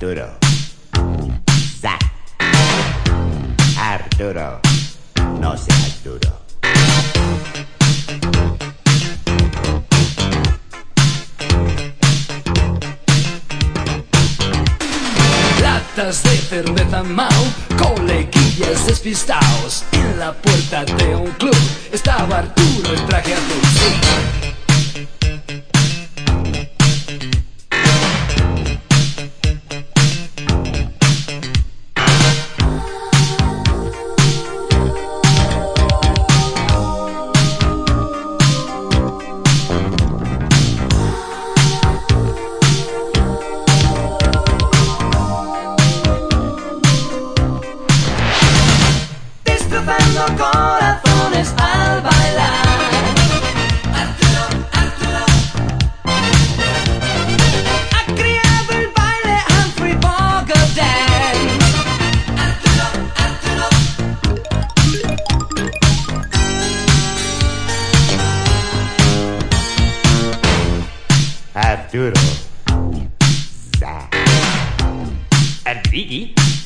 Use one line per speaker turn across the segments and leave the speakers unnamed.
Arturo. Sa. Arturo. No seas duro. Latas de cerveza Mau, coleguillas despistaos. En la puerta de un club estaba Arturo en traje azul. doodle. And Biggie.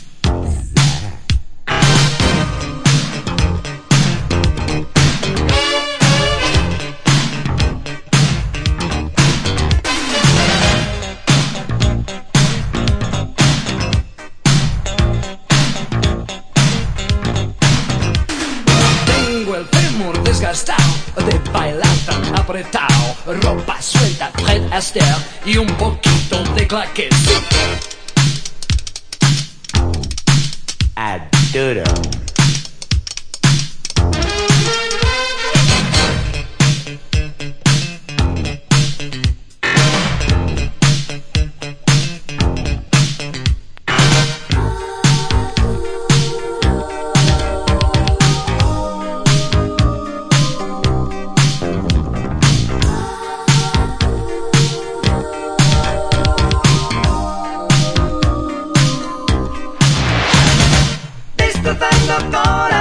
apretado, ropa suelta, Fred Astaire y un poquito de claque.
Adoro. socorro.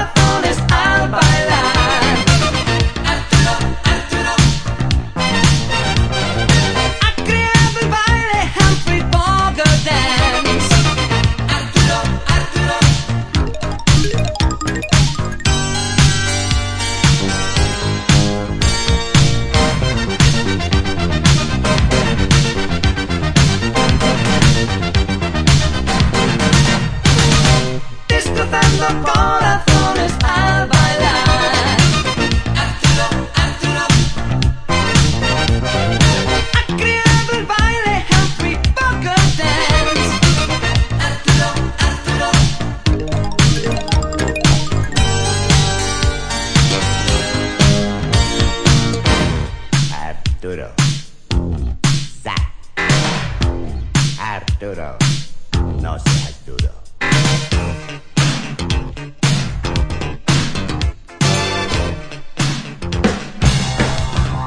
Duro. No sé.